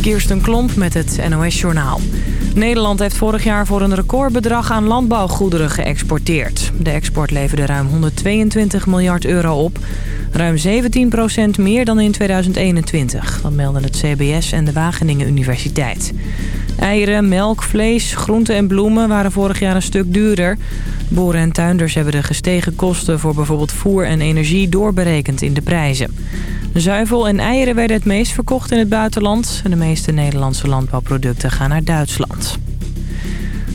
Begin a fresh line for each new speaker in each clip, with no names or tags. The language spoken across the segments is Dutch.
Kirsten Klomp met het NOS-journaal. Nederland heeft vorig jaar voor een recordbedrag aan landbouwgoederen geëxporteerd. De export leverde ruim 122 miljard euro op. Ruim 17% meer dan in 2021. Dat melden het CBS en de Wageningen Universiteit. Eieren, melk, vlees, groenten en bloemen waren vorig jaar een stuk duurder. Boeren en tuinders hebben de gestegen kosten voor bijvoorbeeld voer en energie doorberekend in de prijzen. Zuivel en eieren werden het meest verkocht in het buitenland. En de meeste Nederlandse landbouwproducten gaan naar Duitsland.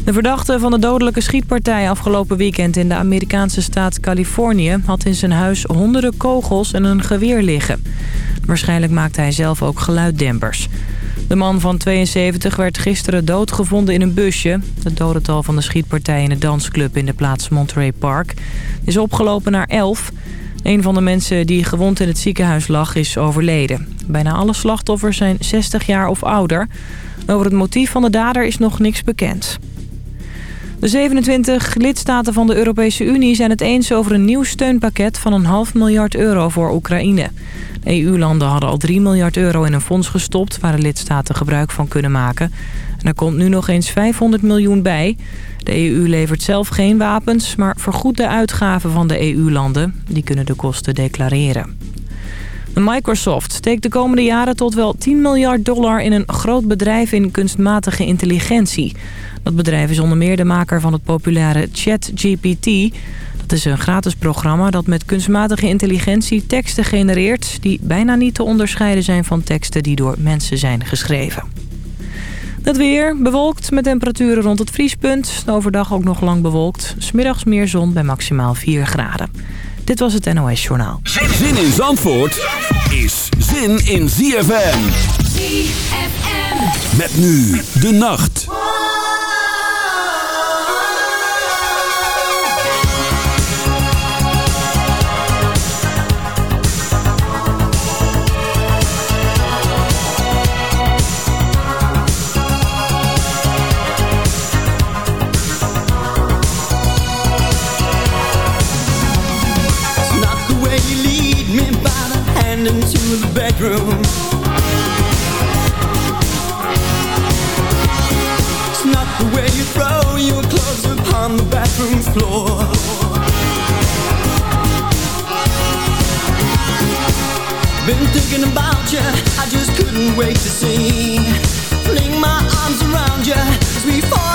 De verdachte van de dodelijke schietpartij afgelopen weekend in de Amerikaanse staat Californië... had in zijn huis honderden kogels en een geweer liggen. Waarschijnlijk maakte hij zelf ook geluiddempers. De man van 72 werd gisteren doodgevonden in een busje. Het dodental van de schietpartij in de dansclub in de plaats Monterey Park is opgelopen naar 11. Een van de mensen die gewond in het ziekenhuis lag is overleden. Bijna alle slachtoffers zijn 60 jaar of ouder. Over het motief van de dader is nog niks bekend. De 27 lidstaten van de Europese Unie zijn het eens over een nieuw steunpakket van een half miljard euro voor Oekraïne. EU-landen hadden al 3 miljard euro in een fonds gestopt waar de lidstaten gebruik van kunnen maken. Er komt nu nog eens 500 miljoen bij. De EU levert zelf geen wapens, maar vergoedt de uitgaven van de EU-landen. Die kunnen de kosten declareren. Microsoft steekt de komende jaren tot wel 10 miljard dollar in een groot bedrijf in kunstmatige intelligentie. Dat bedrijf is onder meer de maker van het populaire ChatGPT. Dat is een gratis programma dat met kunstmatige intelligentie teksten genereert... die bijna niet te onderscheiden zijn van teksten die door mensen zijn geschreven. Het weer bewolkt met temperaturen rond het vriespunt. Overdag ook nog lang bewolkt. Smiddags meer zon bij maximaal 4 graden. Dit was het NOS Journaal.
Zin in Zandvoort is zin in ZFM. ZFM. Met nu de nacht.
It's not the way you throw your clothes upon the bathroom floor. Been thinking about you, I just couldn't wait to see. Fling my arms around you as we fall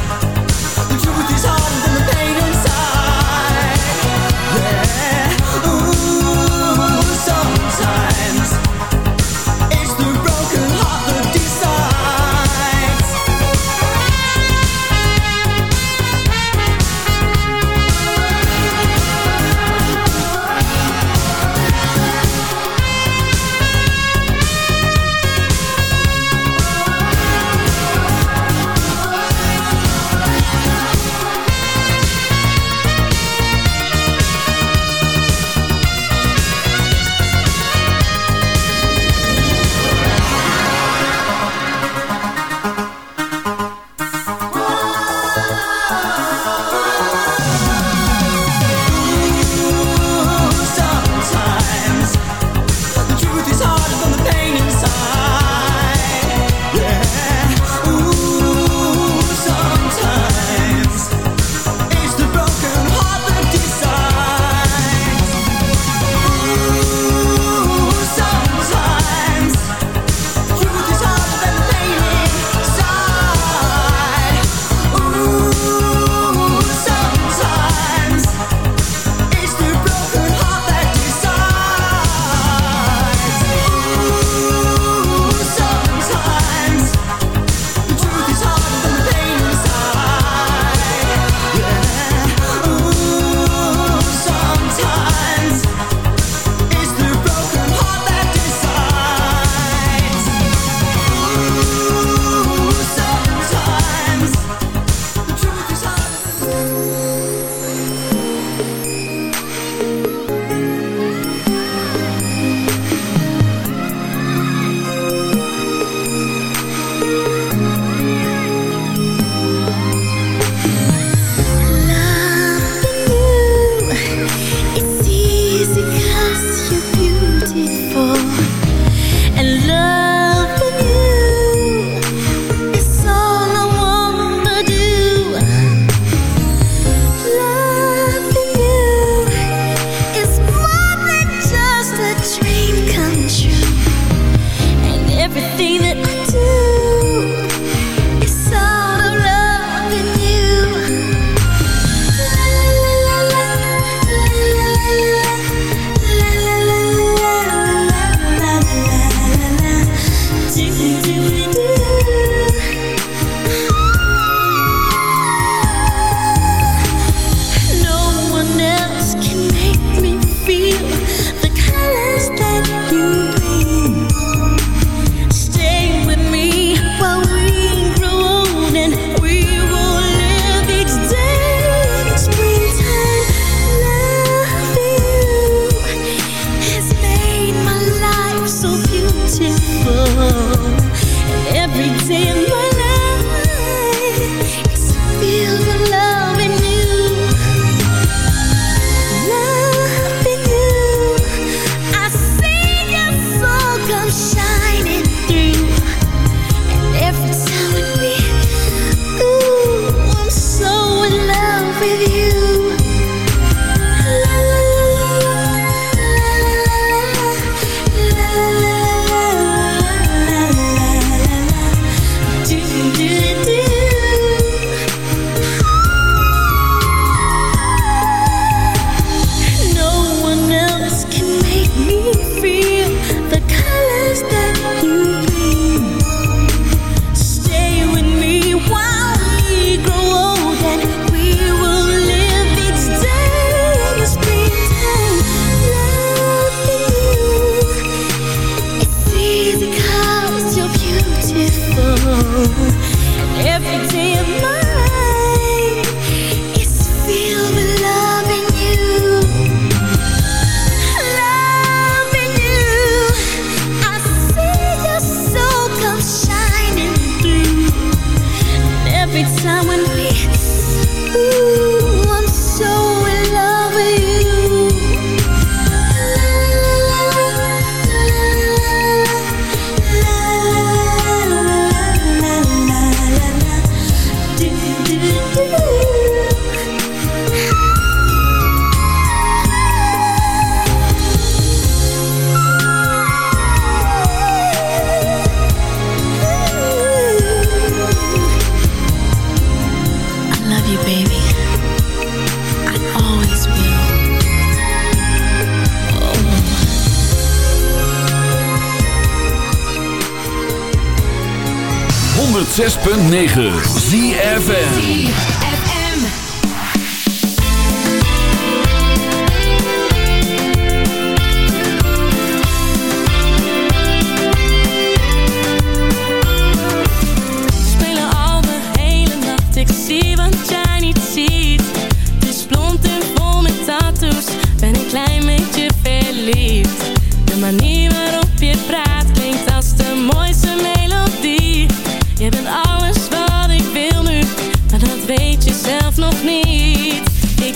weet je
zelf nog niet. Ik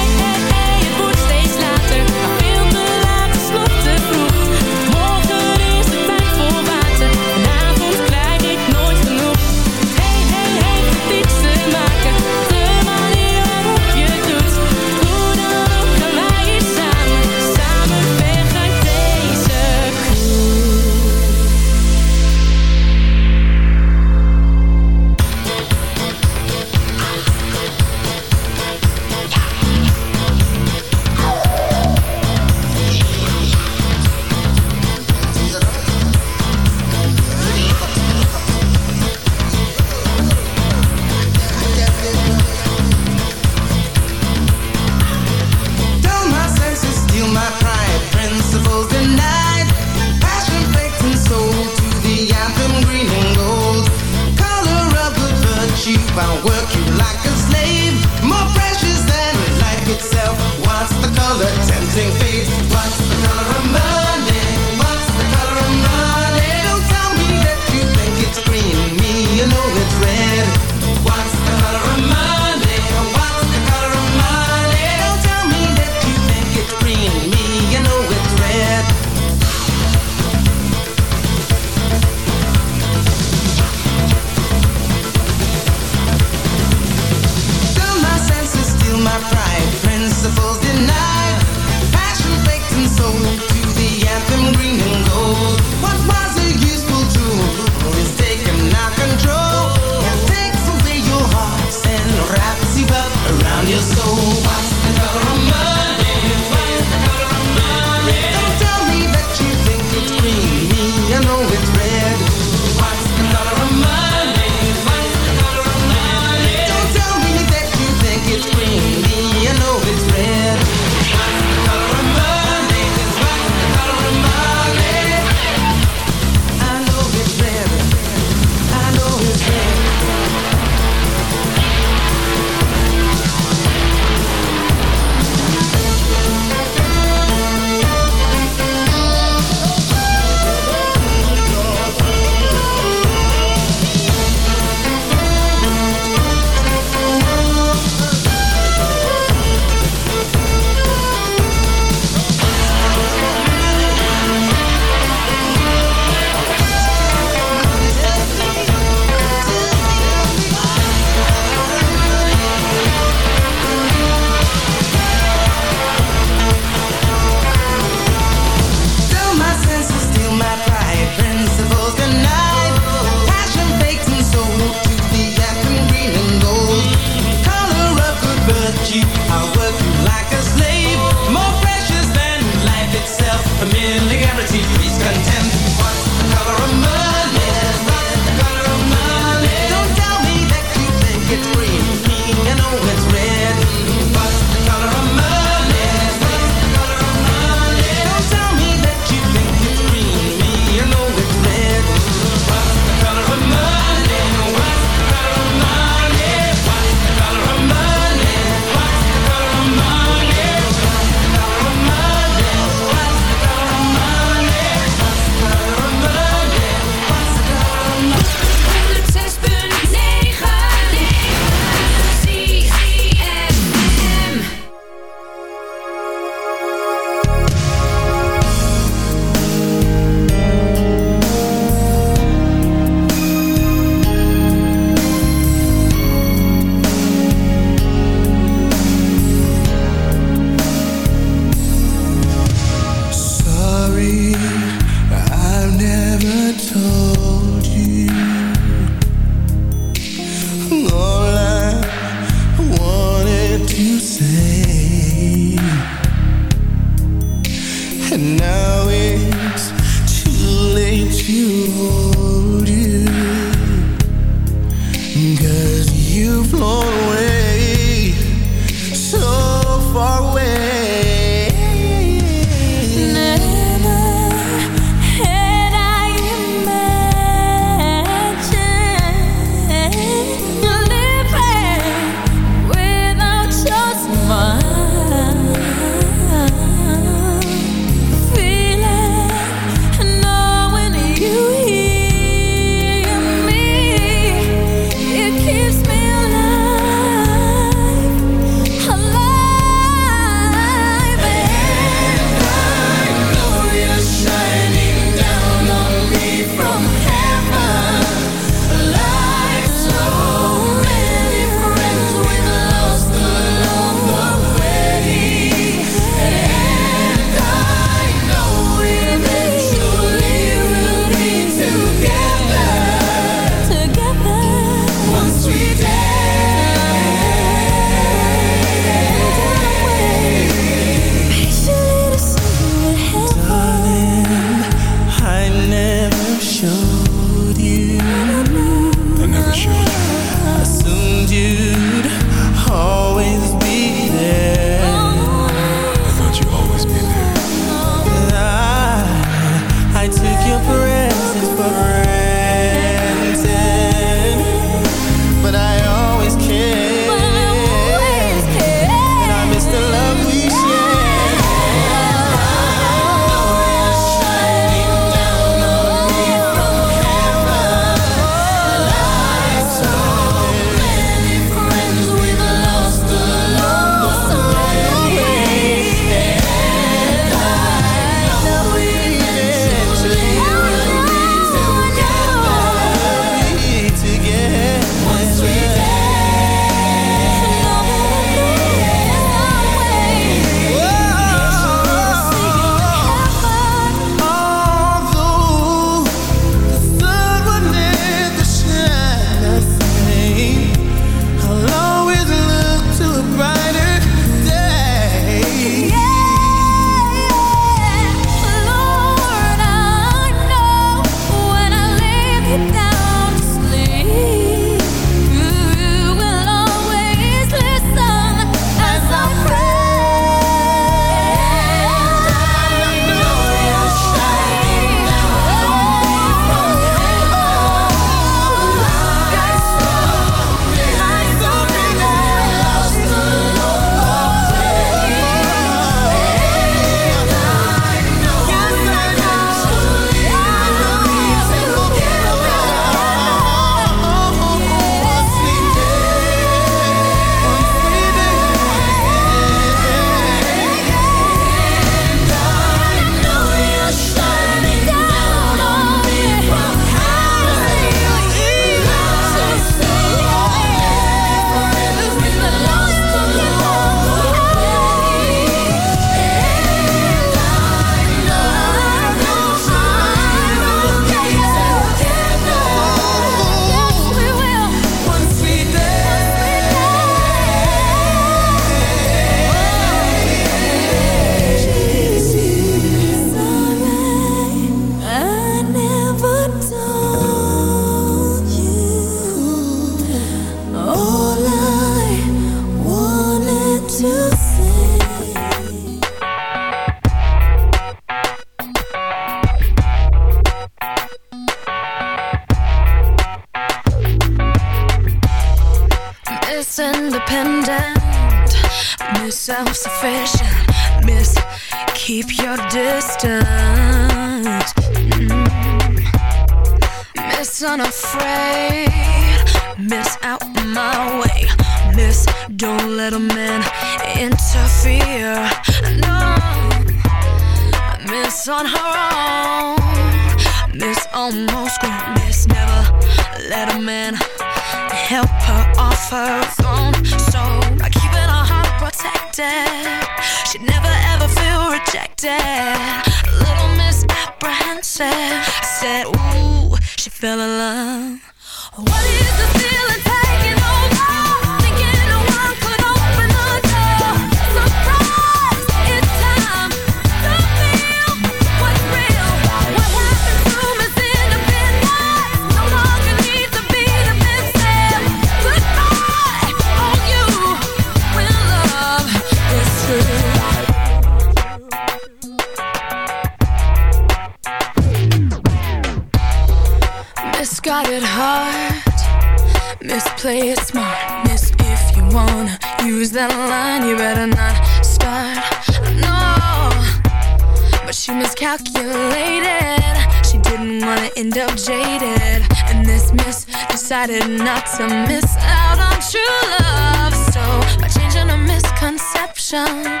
kind of jaded. And this miss decided not to miss out on true love. So by changing her misconception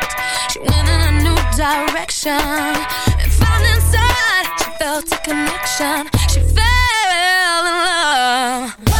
She went in a new direction. And found inside she felt a connection. She fell in love.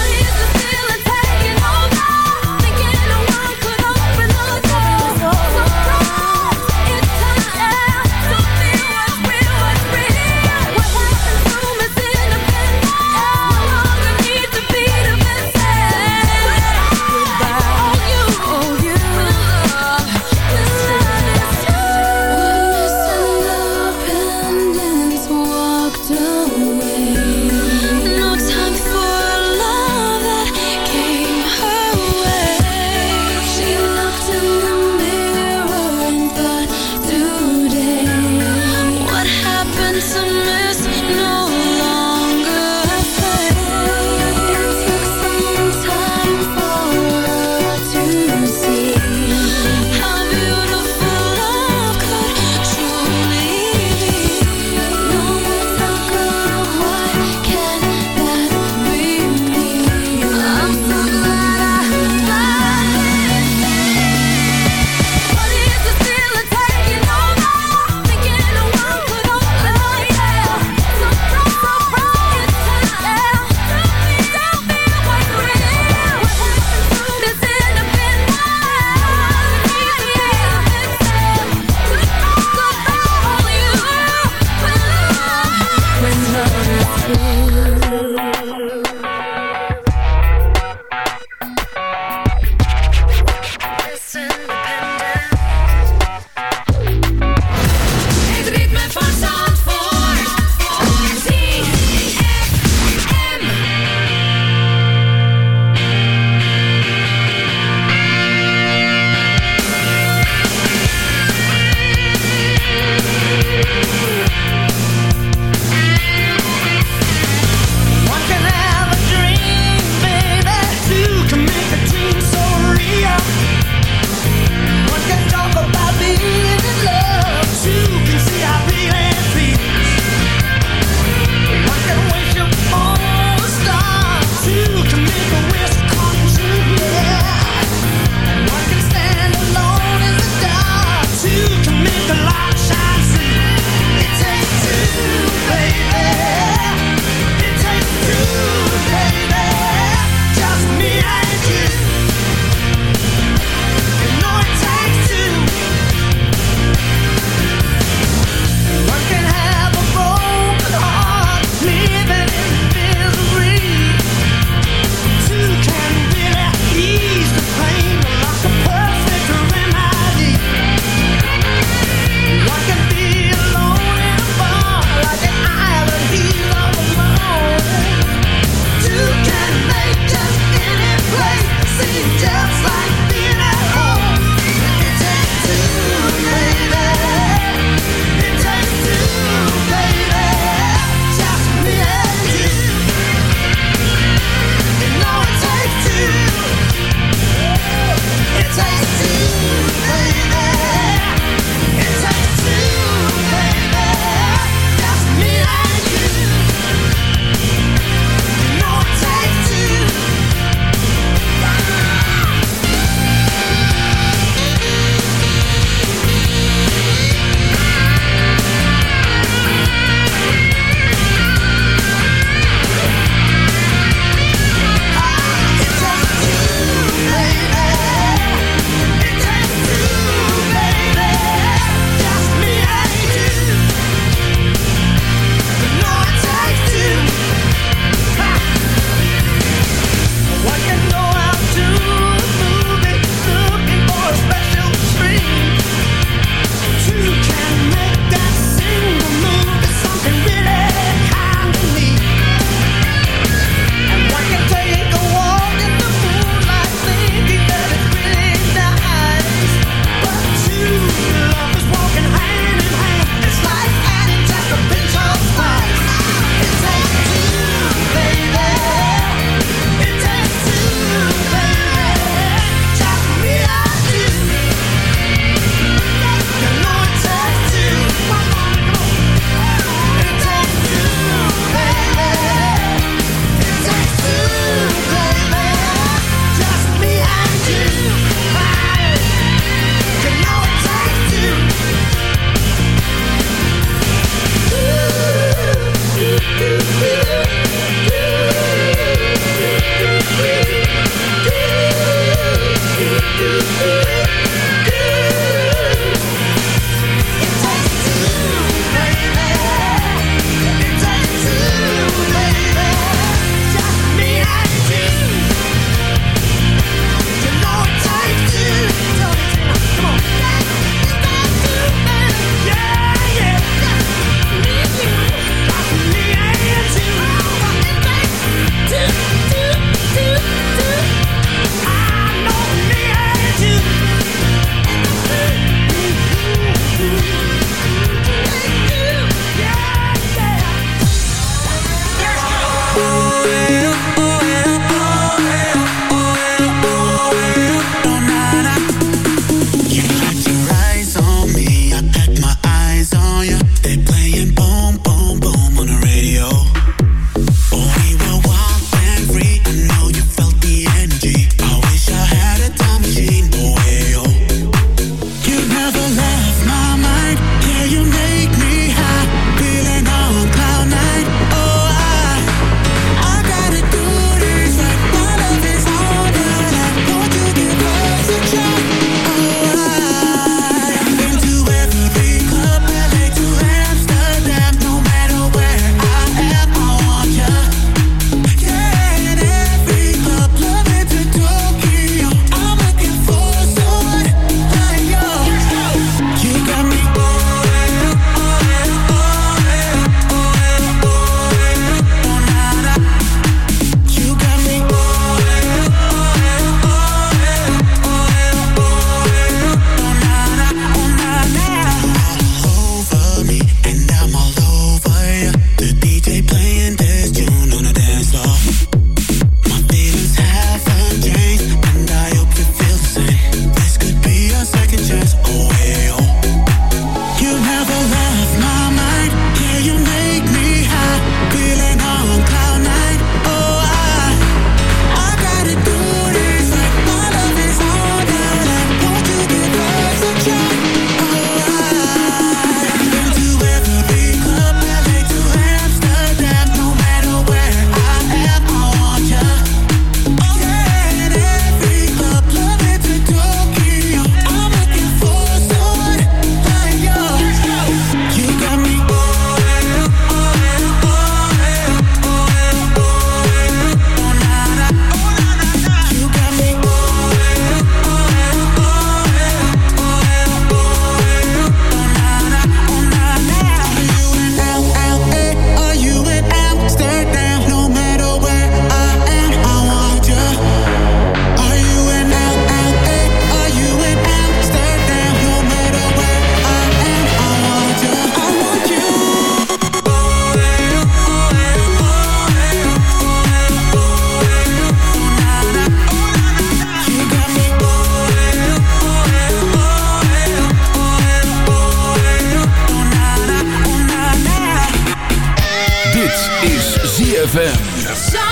Is
ZFM.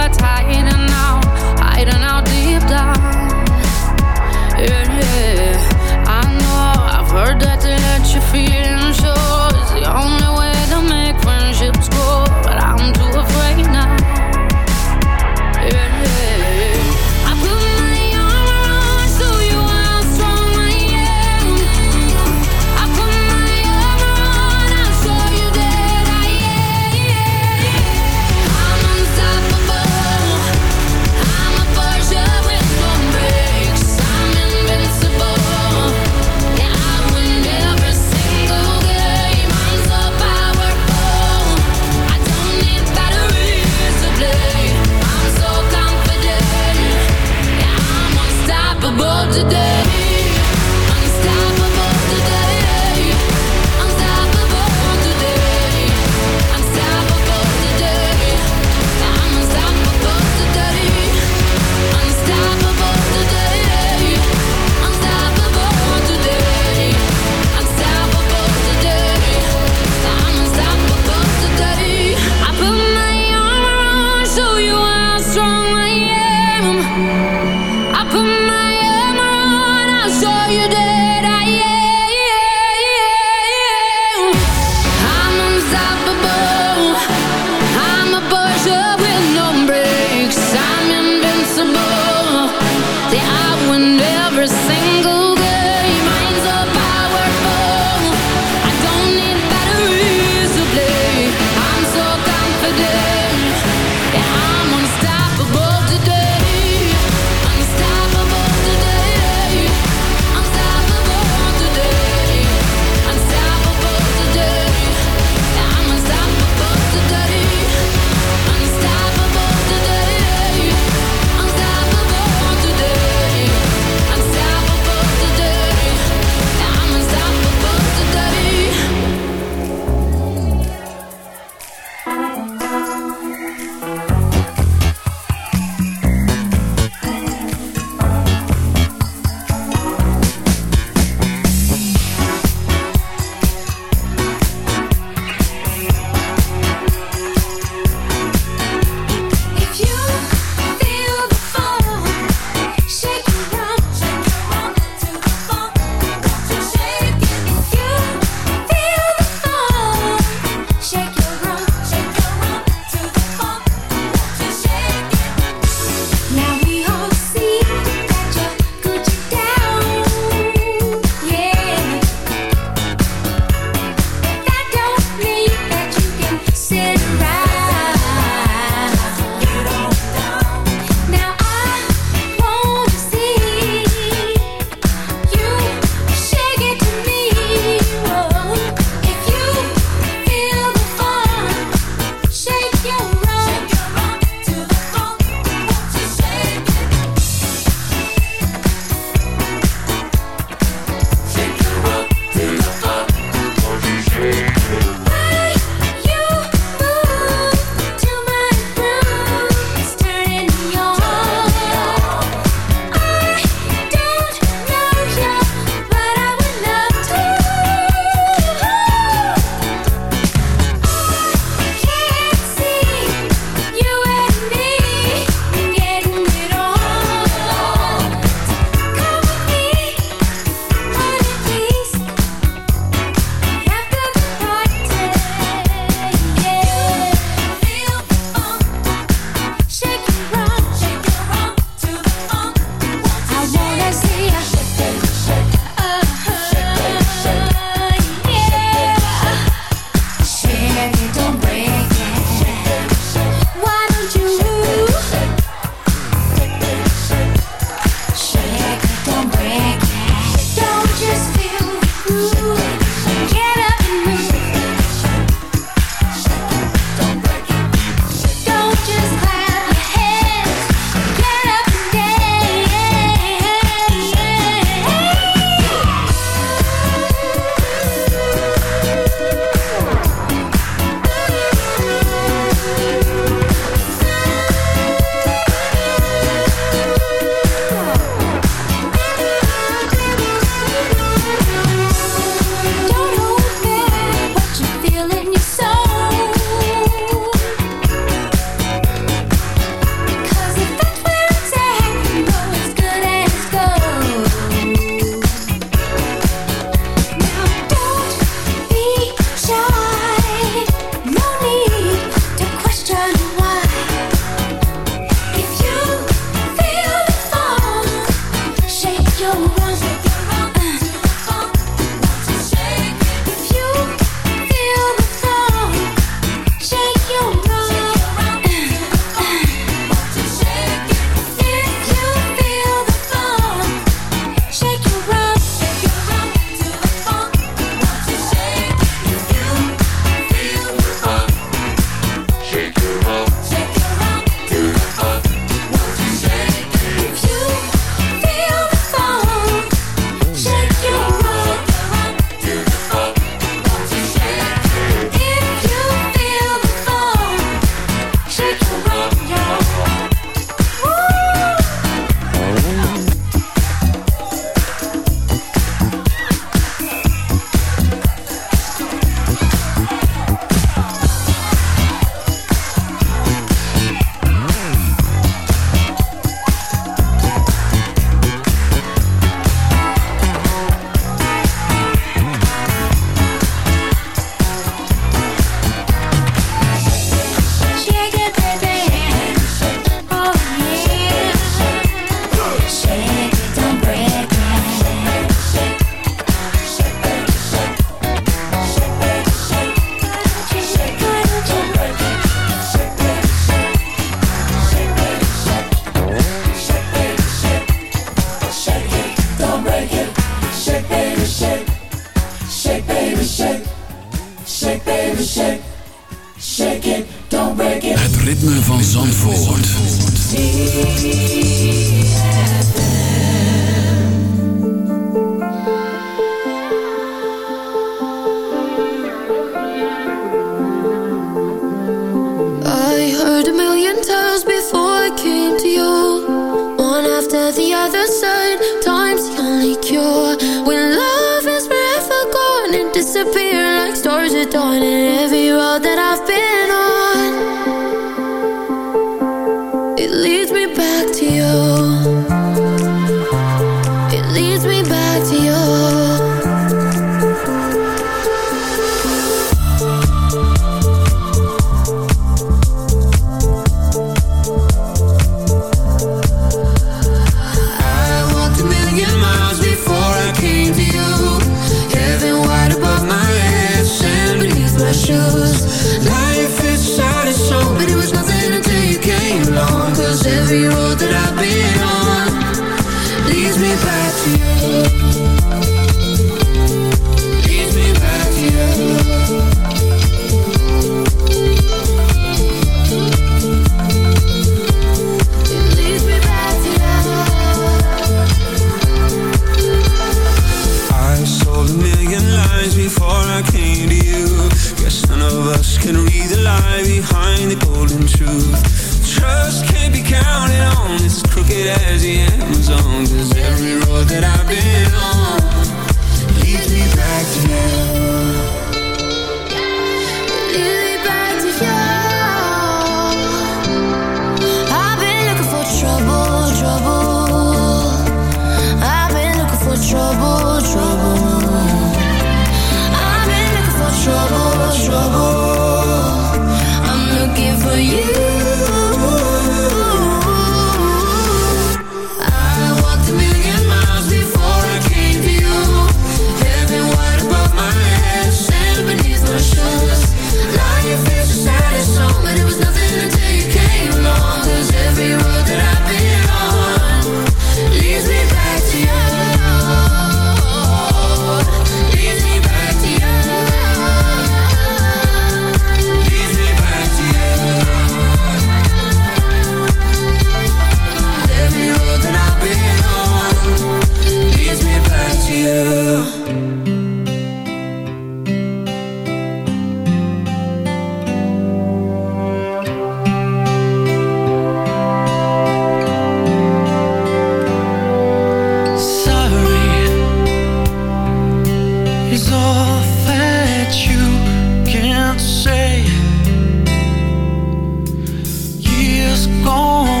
gone.